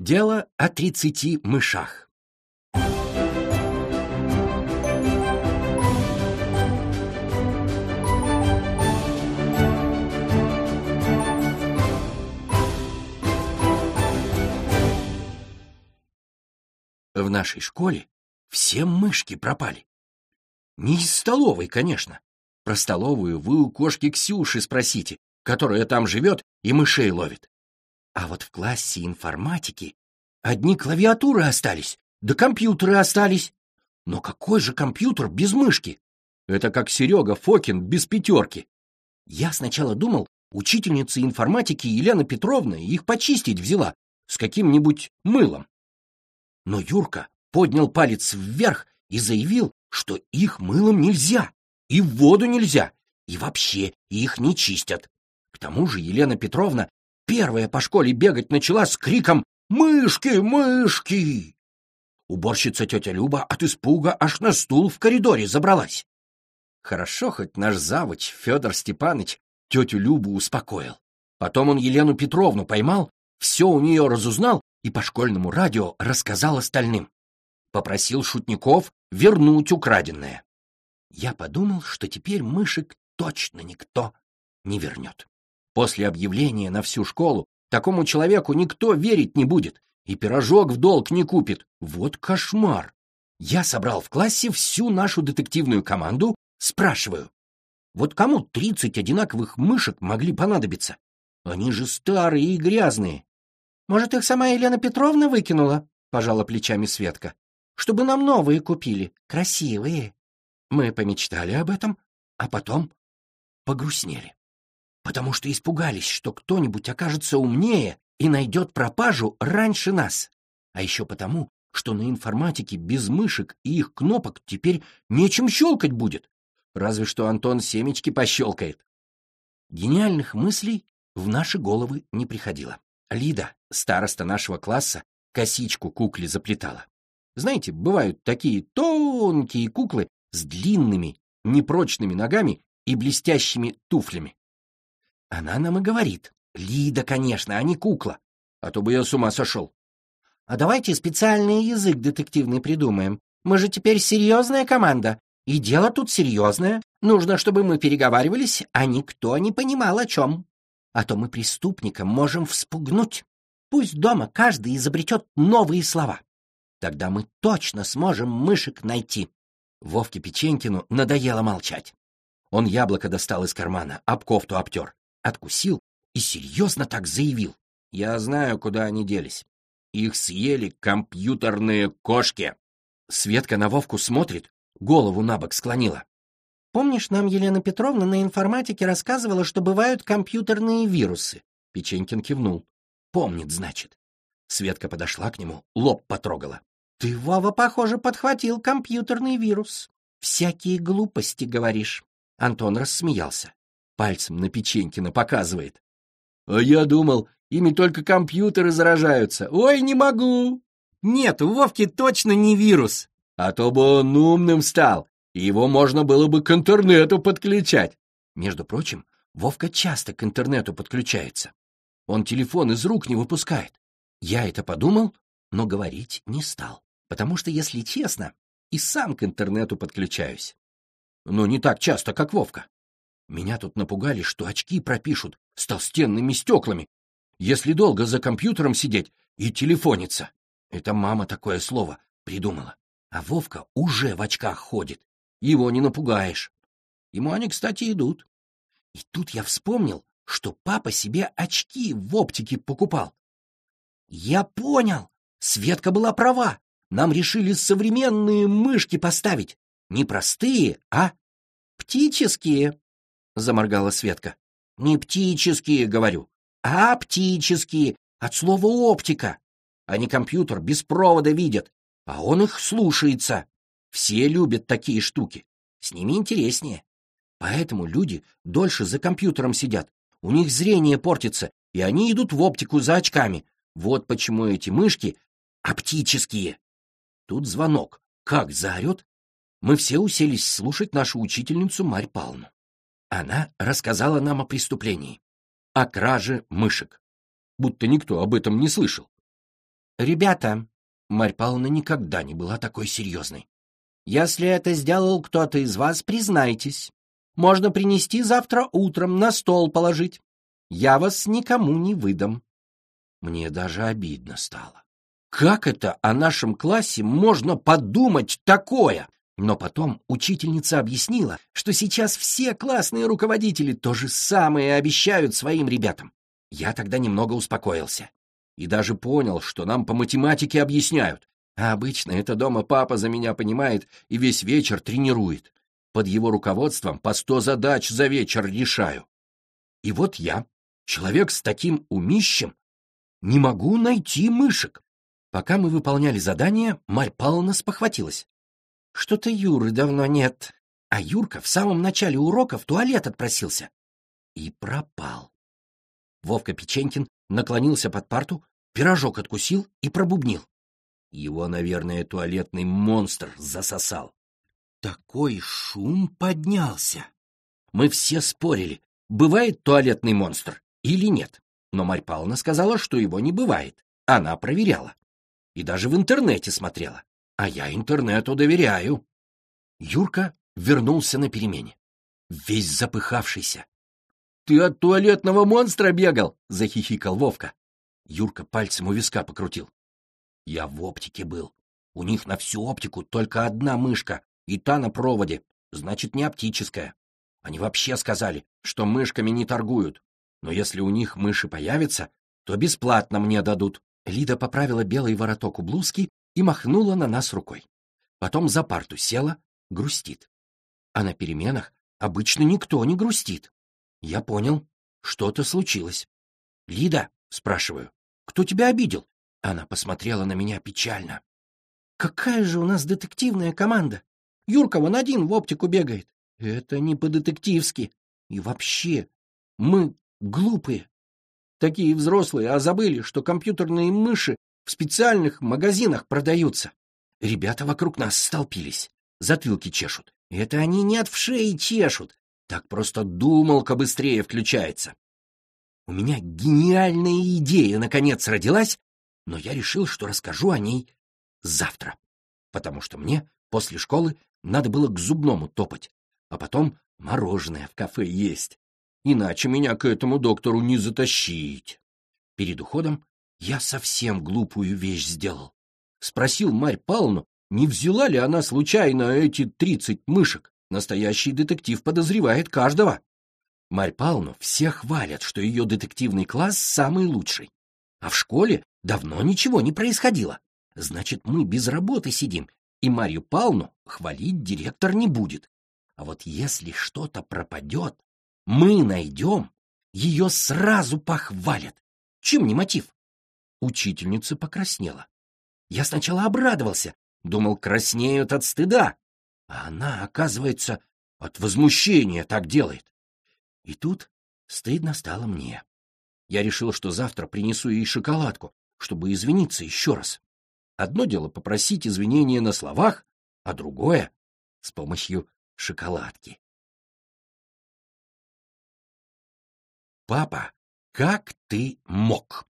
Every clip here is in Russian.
Дело о тридцати мышах. В нашей школе все мышки пропали. Не из столовой, конечно. Про столовую вы у кошки Ксюши спросите, которая там живет и мышей ловит. А вот в классе информатики одни клавиатуры остались, да компьютеры остались. Но какой же компьютер без мышки? Это как Серега Фокин без пятерки. Я сначала думал, учительница информатики Елена Петровна их почистить взяла с каким-нибудь мылом. Но Юрка поднял палец вверх и заявил, что их мылом нельзя, и в воду нельзя, и вообще их не чистят. К тому же Елена Петровна первая по школе бегать начала с криком «Мышки, мышки!». Уборщица тетя Люба от испуга аж на стул в коридоре забралась. Хорошо хоть наш завуч Федор Степаныч тетю Любу успокоил. Потом он Елену Петровну поймал, все у нее разузнал и по школьному радио рассказал остальным. Попросил шутников вернуть украденное. Я подумал, что теперь мышек точно никто не вернет. После объявления на всю школу такому человеку никто верить не будет и пирожок в долг не купит. Вот кошмар! Я собрал в классе всю нашу детективную команду, спрашиваю. Вот кому тридцать одинаковых мышек могли понадобиться? Они же старые и грязные. Может, их сама Елена Петровна выкинула? Пожала плечами Светка. Чтобы нам новые купили, красивые. Мы помечтали об этом, а потом погрустнели потому что испугались, что кто-нибудь окажется умнее и найдет пропажу раньше нас. А еще потому, что на информатике без мышек и их кнопок теперь нечем щелкать будет. Разве что Антон семечки пощелкает. Гениальных мыслей в наши головы не приходило. Лида, староста нашего класса, косичку кукле заплетала. Знаете, бывают такие тонкие куклы с длинными, непрочными ногами и блестящими туфлями. Она нам и говорит. Лида, конечно, а не кукла. А то бы я с ума сошел. А давайте специальный язык детективный придумаем. Мы же теперь серьезная команда. И дело тут серьезное. Нужно, чтобы мы переговаривались, а никто не понимал о чем. А то мы преступникам можем вспугнуть. Пусть дома каждый изобретет новые слова. Тогда мы точно сможем мышек найти. Вовке Печенькину надоело молчать. Он яблоко достал из кармана, об кофту обтер откусил и серьезно так заявил. «Я знаю, куда они делись. Их съели компьютерные кошки». Светка на Вовку смотрит, голову на бок склонила. «Помнишь, нам Елена Петровна на информатике рассказывала, что бывают компьютерные вирусы?» Печенькин кивнул. «Помнит, значит». Светка подошла к нему, лоб потрогала. «Ты, Вова, похоже, подхватил компьютерный вирус. Всякие глупости говоришь». Антон рассмеялся пальцем на Печенькина показывает. А я думал, ими только компьютеры заражаются. Ой, не могу. Нет, у Вовки точно не вирус. А то бы он умным стал, и его можно было бы к интернету подключать. Между прочим, Вовка часто к интернету подключается. Он телефон из рук не выпускает. Я это подумал, но говорить не стал, потому что, если честно, и сам к интернету подключаюсь. Но не так часто, как Вовка. Меня тут напугали, что очки пропишут с толстенными стеклами, если долго за компьютером сидеть и телефониться. Это мама такое слово придумала. А Вовка уже в очках ходит. Его не напугаешь. Ему они, кстати, идут. И тут я вспомнил, что папа себе очки в оптике покупал. Я понял. Светка была права. Нам решили современные мышки поставить. Не простые, а птические. — заморгала Светка. «Не птические, говорю, а оптические, от слова оптика. Они компьютер без провода видят, а он их слушается. Все любят такие штуки. С ними интереснее. Поэтому люди дольше за компьютером сидят. У них зрение портится, и они идут в оптику за очками. Вот почему эти мышки оптические. Тут звонок. Как заорет? Мы все уселись слушать нашу учительницу Марь Павловну. Она рассказала нам о преступлении, о краже мышек, будто никто об этом не слышал. «Ребята», — Марь Павловна никогда не была такой серьезной, «если это сделал кто-то из вас, признайтесь. Можно принести завтра утром, на стол положить. Я вас никому не выдам». Мне даже обидно стало. Как это о нашем классе можно подумать такое? Но потом учительница объяснила, что сейчас все классные руководители то же самое обещают своим ребятам. Я тогда немного успокоился и даже понял, что нам по математике объясняют. А обычно это дома папа за меня понимает и весь вечер тренирует. Под его руководством по сто задач за вечер решаю. И вот я, человек с таким умищем, не могу найти мышек. Пока мы выполняли задание, Марь Павловна спохватилась. Что-то Юры давно нет. А Юрка в самом начале урока в туалет отпросился. И пропал. Вовка Печенькин наклонился под парту, пирожок откусил и пробубнил. Его, наверное, туалетный монстр засосал. Такой шум поднялся. Мы все спорили, бывает туалетный монстр или нет. Но Марь Павловна сказала, что его не бывает. Она проверяла. И даже в интернете смотрела. А я интернету доверяю. Юрка вернулся на перемене. Весь запыхавшийся. «Ты от туалетного монстра бегал!» — захихикал Вовка. Юрка пальцем у виска покрутил. «Я в оптике был. У них на всю оптику только одна мышка, и та на проводе, значит, не оптическая. Они вообще сказали, что мышками не торгуют. Но если у них мыши появятся, то бесплатно мне дадут». Лида поправила белый вороток у блузки и махнула на нас рукой. Потом за парту села, грустит. А на переменах обычно никто не грустит. Я понял, что-то случилось. «Лида», — спрашиваю, — «кто тебя обидел?» Она посмотрела на меня печально. «Какая же у нас детективная команда! Юрка вон один в оптику бегает. Это не по-детективски. И вообще, мы глупые. Такие взрослые, а забыли, что компьютерные мыши в специальных магазинах продаются. Ребята вокруг нас столпились, затылки чешут. Это они не от вшей чешут, так просто думалка быстрее включается. У меня гениальная идея наконец родилась, но я решил, что расскажу о ней завтра, потому что мне после школы надо было к зубному топать, а потом мороженое в кафе есть. Иначе меня к этому доктору не затащить. Перед уходом я совсем глупую вещь сделал. Спросил Марь Павловну, не взяла ли она случайно эти тридцать мышек. Настоящий детектив подозревает каждого. Марь Павловну все хвалят, что ее детективный класс самый лучший. А в школе давно ничего не происходило. Значит, мы без работы сидим, и Марью Павловну хвалить директор не будет. А вот если что-то пропадет, мы найдем, ее сразу похвалят. Чем не мотив? Учительница покраснела. Я сначала обрадовался, думал, краснеют от стыда, а она, оказывается, от возмущения так делает. И тут стыдно стало мне. Я решил, что завтра принесу ей шоколадку, чтобы извиниться еще раз. Одно дело попросить извинения на словах, а другое — с помощью шоколадки. «Папа, как ты мог?»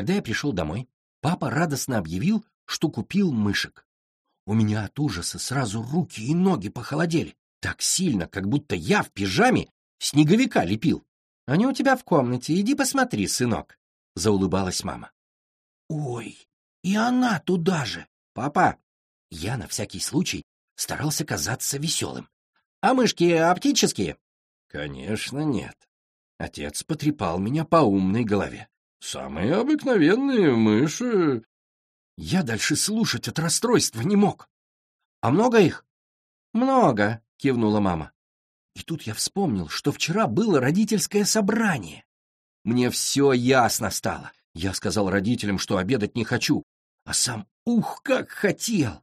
Когда я пришел домой, папа радостно объявил, что купил мышек. У меня от ужаса сразу руки и ноги похолодели, так сильно, как будто я в пижаме снеговика лепил. Они у тебя в комнате, иди посмотри, сынок, — заулыбалась мама. Ой, и она туда же. Папа, я на всякий случай старался казаться веселым. А мышки оптические? Конечно, нет. Отец потрепал меня по умной голове. Самые обыкновенные мыши. Я дальше слушать от расстройства не мог. А много их? Много, кивнула мама. И тут я вспомнил, что вчера было родительское собрание. Мне все ясно стало. Я сказал родителям, что обедать не хочу, а сам ух, как хотел.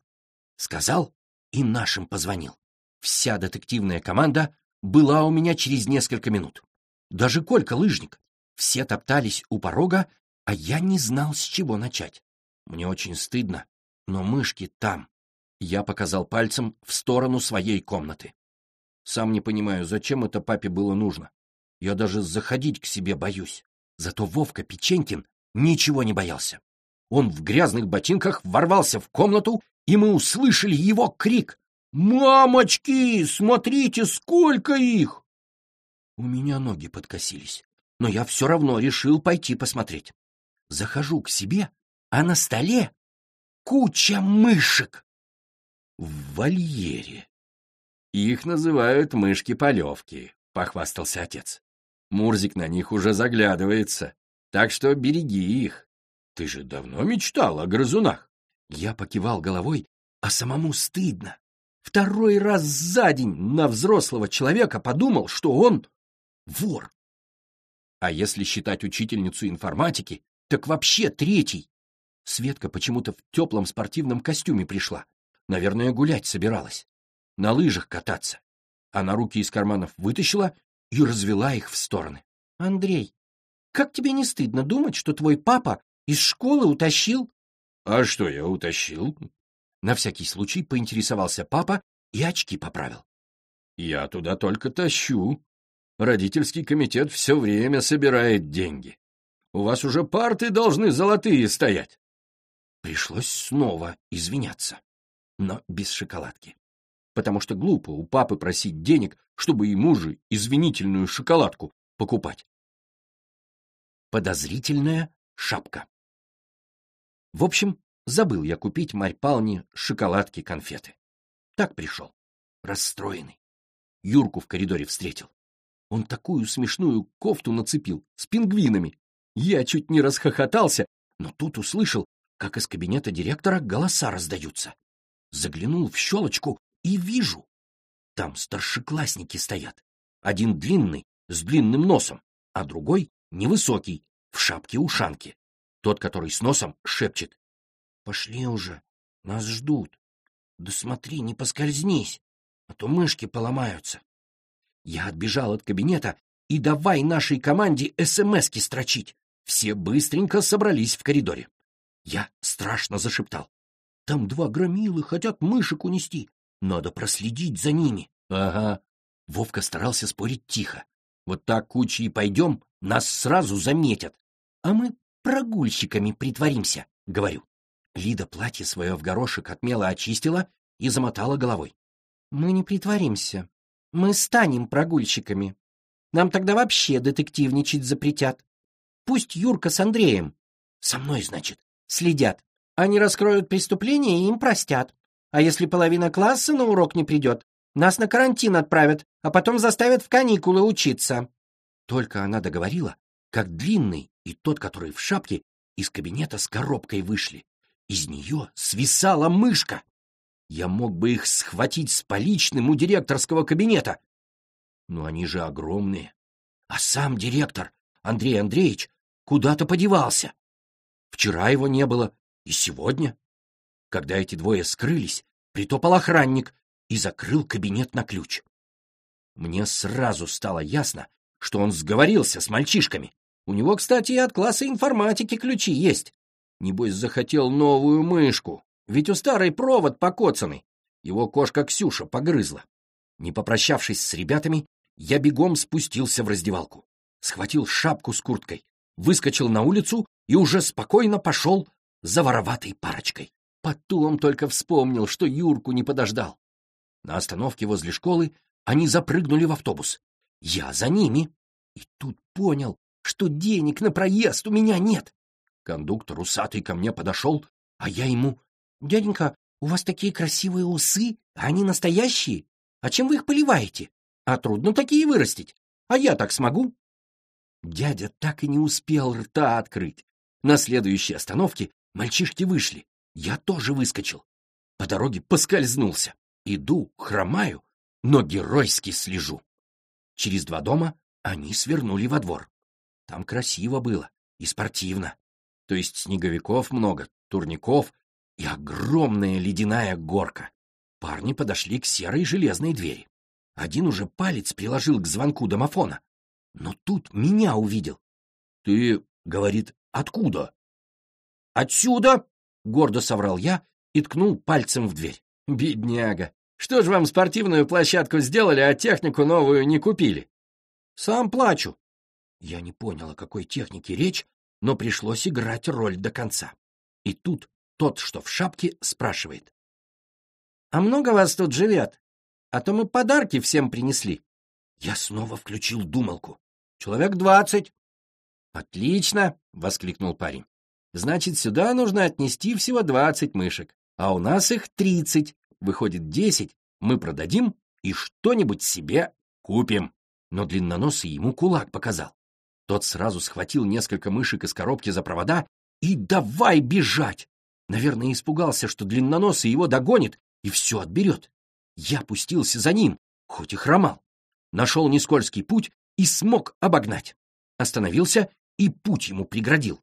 Сказал и нашим позвонил. Вся детективная команда была у меня через несколько минут. Даже Колька лыжник. Все топтались у порога, а я не знал, с чего начать. Мне очень стыдно, Но мышки там. Я показал пальцем в сторону своей комнаты. Сам не понимаю, зачем это папе было нужно. Я даже заходить к себе боюсь. Зато Вовка Печенькин ничего не боялся. Он в грязных ботинках ворвался в комнату, и мы услышали его крик. «Мамочки, смотрите, сколько их!» У меня ноги подкосились, но я все равно решил пойти посмотреть. Захожу к себе, а на столе куча мышек. В вольере. Их называют мышки-полевки, похвастался отец. Мурзик на них уже заглядывается, так что береги их. Ты же давно мечтал о грызунах. Я покивал головой, а самому стыдно. Второй раз за день на взрослого человека подумал, что он вор. А если считать учительницу информатики, так вообще третий. Светка почему-то в теплом спортивном костюме пришла. Наверное, гулять собиралась. На лыжах кататься. Она руки из карманов вытащила и развела их в стороны. — Андрей, как тебе не стыдно думать, что твой папа из школы утащил... — А что я утащил? На всякий случай поинтересовался папа и очки поправил. — Я туда только тащу. Родительский комитет все время собирает деньги. У вас уже парты должны золотые стоять. Пришлось снова извиняться, но без шоколадки. Потому что глупо у папы просить денег, чтобы ему же извинительную шоколадку покупать. Подозрительная шапка. В общем, забыл я купить Марь Павловне шоколадки-конфеты. Так пришел, расстроенный. Юрку в коридоре встретил. Он такую смешную кофту нацепил, с пингвинами. Я чуть не расхохотался, но тут услышал, как из кабинета директора голоса раздаются. Заглянул в щелочку и вижу. Там старшеклассники стоят. Один длинный, с длинным носом, а другой невысокий, в шапке-ушанке. Тот, который с носом, шепчет. «Пошли уже, нас ждут. Да смотри, не поскользнись, а то мышки поломаются». Я отбежал от кабинета и давай нашей команде СМСки строчить. Все быстренько собрались в коридоре. Я страшно зашептал. Там два громилы хотят мышек унести. Надо проследить за ними. Ага. Вовка старался спорить тихо. Вот так кучей пойдем, нас сразу заметят. А мы прогульщиками притворимся, говорю. Лида платье свое в горошек отмело очистила и замотала головой. Мы не притворимся. Мы станем прогульщиками. Нам тогда вообще детективничать запретят. Пусть Юрка с Андреем, со мной, значит, следят. Они раскроют преступление и им простят. А если половина класса на урок не придет, нас на карантин отправят, а потом заставят в каникулы учиться. Только она договорила, как длинный и тот, который в шапке, из кабинета с коробкой вышли. Из нее свисала мышка. Я мог бы их схватить с поличным у директорского кабинета. Но они же огромные. А сам директор, Андрей Андреевич, куда-то подевался. Вчера его не было, и сегодня. Когда эти двое скрылись, притопал охранник и закрыл кабинет на ключ. Мне сразу стало ясно, что он сговорился с мальчишками. У него, кстати, и от класса информатики ключи есть. Небось, захотел новую мышку, ведь у старой провод покоцанный. Его кошка Ксюша погрызла. Не попрощавшись с ребятами, я бегом спустился в раздевалку. Схватил шапку с курткой, выскочил на улицу и уже спокойно пошел за вороватой парочкой. Потом только вспомнил, что Юрку не подождал. На остановке возле школы они запрыгнули в автобус. Я за ними. И тут понял, что денег на проезд у меня нет. Кондуктор усатый ко мне подошел, а я ему «Дяденька, у вас такие красивые усы, а они настоящие? А чем вы их поливаете? А трудно такие вырастить. А я так смогу?» Дядя так и не успел рта открыть. На следующей остановке мальчишки вышли. Я тоже выскочил. По дороге поскользнулся. Иду, хромаю, но геройски слежу. Через два дома они свернули во двор. Там красиво было и спортивно. То есть снеговиков много, турников и огромная ледяная горка. Парни подошли к серой железной двери. Один уже палец приложил к звонку домофона. Но тут меня увидел. — Ты, — говорит, — откуда? — Отсюда, — гордо соврал я и ткнул пальцем в дверь. «Бедняга! Что ж вам спортивную площадку сделали, а технику новую не купили?» «Сам плачу». Я не понял, о какой технике речь, но пришлось играть роль до конца. И тут тот, что в шапке, спрашивает. «А много вас тут живет? А то мы подарки всем принесли». Я снова включил думалку. «Человек двадцать». «Отлично!» — воскликнул парень. «Значит, сюда нужно отнести всего двадцать мышек, а у нас их тридцать. Выходит, десять мы продадим и что-нибудь себе купим». Но длинноносый ему кулак показал. Тот сразу схватил несколько мышек из коробки за провода и давай бежать. Наверное, испугался, что длинноносый его догонит и все отберет. Я пустился за ним, хоть и хромал. Нашел нескользкий путь и смог обогнать. Остановился и путь ему преградил.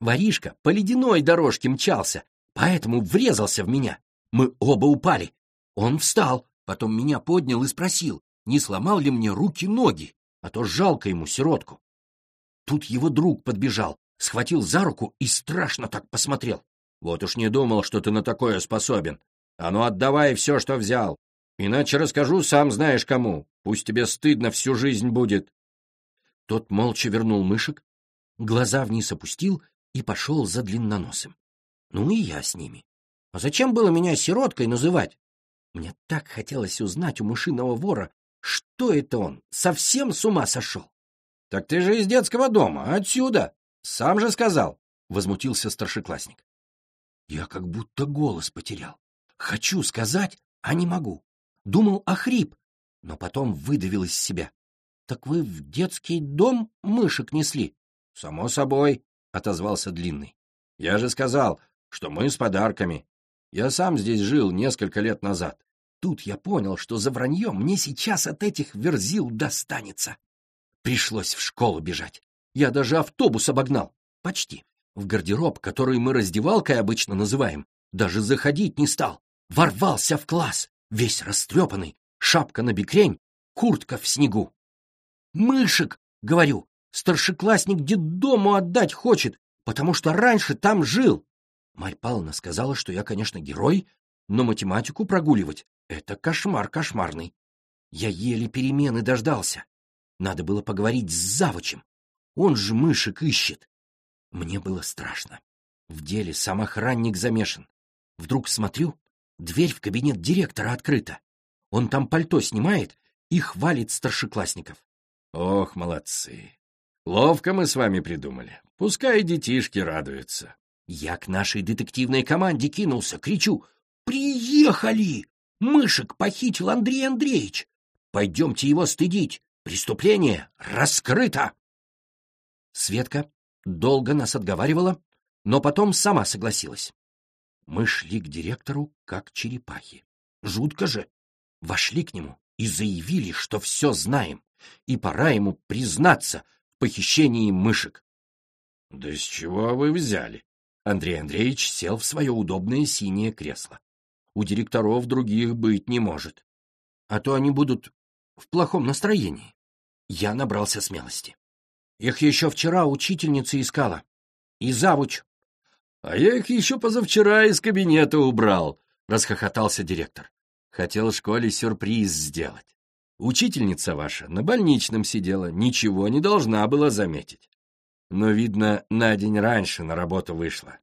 Воришка по ледяной дорожке мчался, поэтому врезался в меня. Мы оба упали. Он встал, потом меня поднял и спросил, не сломал ли мне руки-ноги, а то жалко ему сиротку. Тут его друг подбежал, схватил за руку и страшно так посмотрел. Вот уж не думал, что ты на такое способен. А ну отдавай все, что взял. Иначе расскажу, сам знаешь кому. Пусть тебе стыдно всю жизнь будет. Тот молча вернул мышек, глаза вниз опустил и пошел за длинноносым. Ну и я с ними. А зачем было меня сироткой называть? Мне так хотелось узнать у мышиного вора, что это он, совсем с ума сошел. — Так ты же из детского дома, отсюда. Сам же сказал, — возмутился старшеклассник. Я как будто голос потерял. Хочу сказать, а не могу. Думал, охрип, но потом выдавил из себя. — Так вы в детский дом мышек несли? — Само собой, — отозвался Длинный. — Я же сказал, что мы с подарками. Я сам здесь жил несколько лет назад. Тут я понял, что за вранье мне сейчас от этих верзил достанется. Пришлось в школу бежать. Я даже автобус обогнал. Почти. В гардероб, который мы раздевалкой обычно называем, даже заходить не стал. Ворвался в класс, весь растрепанный, шапка на бекрень, куртка в снегу. «Мышек!» — говорю. «Старшеклассник детдому отдать хочет, потому что раньше там жил». Марь Павловна сказала, что я, конечно, герой, но математику прогуливать — это кошмар кошмарный. Я еле перемены дождался. Надо было поговорить с завучем. Он же мышек ищет. Мне было страшно. В деле сам охранник замешан. Вдруг смотрю, дверь в кабинет директора открыта. Он там пальто снимает и хвалит старшеклассников. Ох, молодцы. Ловко мы с вами придумали. Пускай детишки радуются. Я к нашей детективной команде кинулся, кричу. «Приехали! Мышек похитил Андрей Андреевич! Пойдемте его стыдить! Преступление раскрыто!» Светка долго нас отговаривала, но потом сама согласилась. Мы шли к директору, как черепахи. Жутко же. Вошли к нему и заявили, что все знаем, и пора ему признаться в похищении мышек. — Да с чего вы взяли? Андрей Андреевич сел в свое удобное синее кресло. У директоров других быть не может. А то они будут в плохом настроении. Я набрался смелости. Их еще вчера учительница искала. И завуч. — А я их еще позавчера из кабинета убрал, — расхохотался директор. Хотел школе сюрприз сделать. Учительница ваша на больничном сидела, ничего не должна была заметить. Но, видно, на день раньше на работу вышла.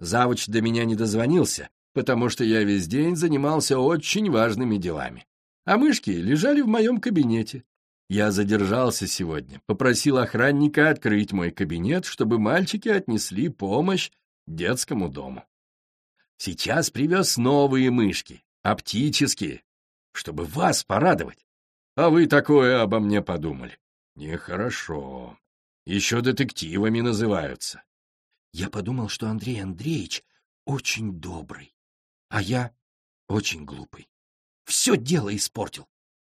Завуч до меня не дозвонился, потому что я весь день занимался очень важными делами. А мышки лежали в моем кабинете. Я задержался сегодня, попросил охранника открыть мой кабинет, чтобы мальчики отнесли помощь детскому дому. Сейчас привез новые мышки, оптические, чтобы вас порадовать. А вы такое обо мне подумали. Нехорошо. Еще детективами называются. Я подумал, что Андрей Андреевич очень добрый, а я очень глупый. Все дело испортил.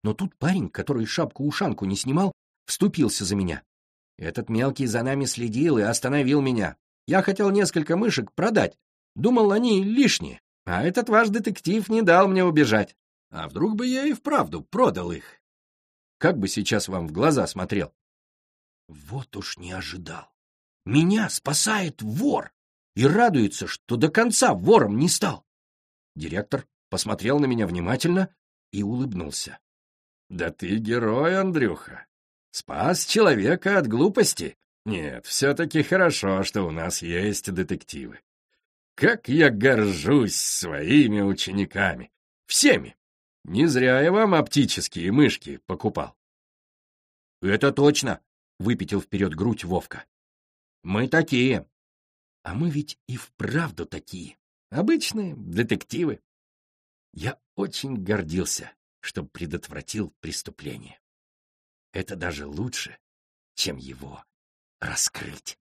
Но тут парень, который шапку-ушанку не снимал, вступился за меня. Этот мелкий за нами следил и остановил меня. Я хотел несколько мышек продать. Думал, они лишние. А этот ваш детектив не дал мне убежать. А вдруг бы я и вправду продал их? Как бы сейчас вам в глаза смотрел? Вот уж не ожидал. Меня спасает вор и радуется, что до конца вором не стал. Директор посмотрел на меня внимательно и улыбнулся. «Да ты герой, Андрюха! Спас человека от глупости! Нет, все-таки хорошо, что у нас есть детективы. Как я горжусь своими учениками! Всеми! Не зря я вам оптические мышки покупал!» «Это точно!» — выпятил вперед грудь Вовка. «Мы такие!» «А мы ведь и вправду такие!» Обычные детективы. Я очень гордился, что предотвратил преступление. Это даже лучше, чем его раскрыть.